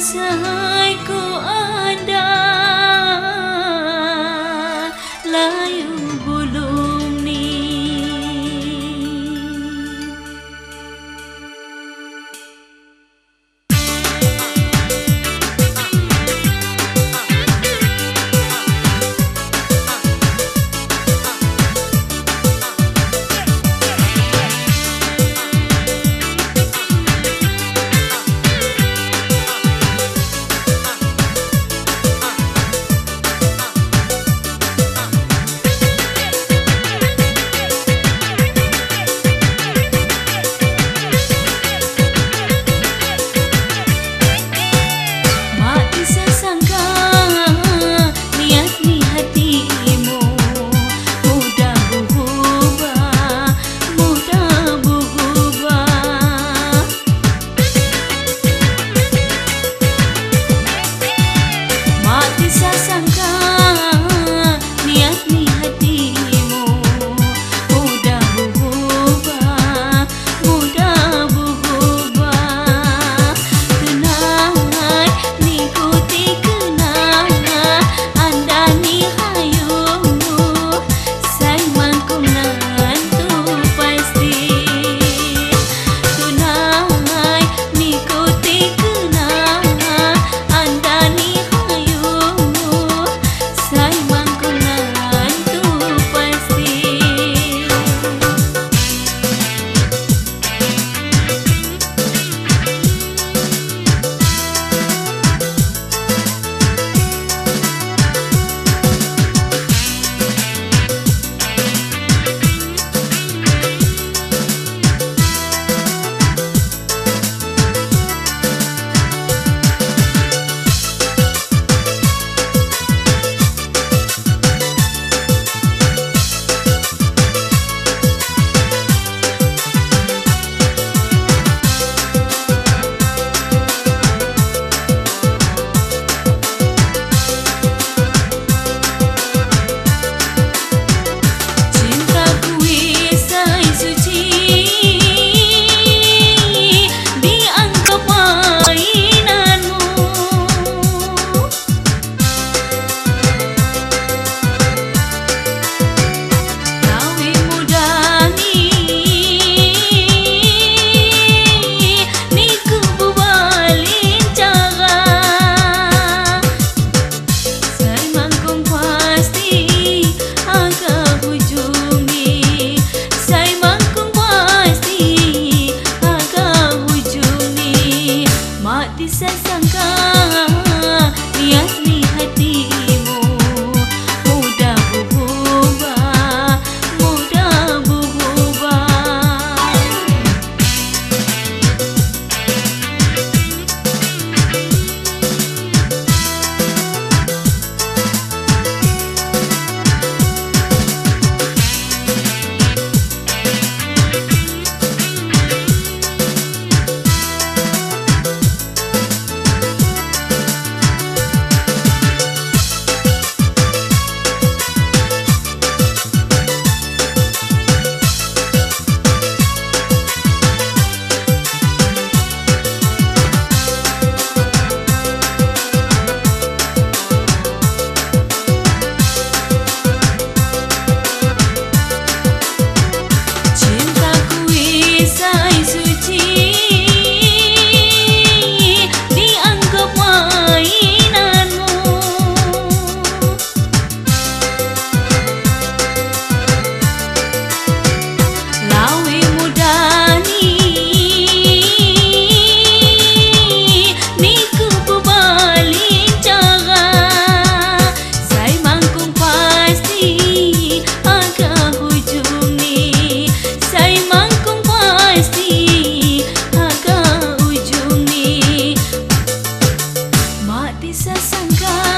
想。bisa sangka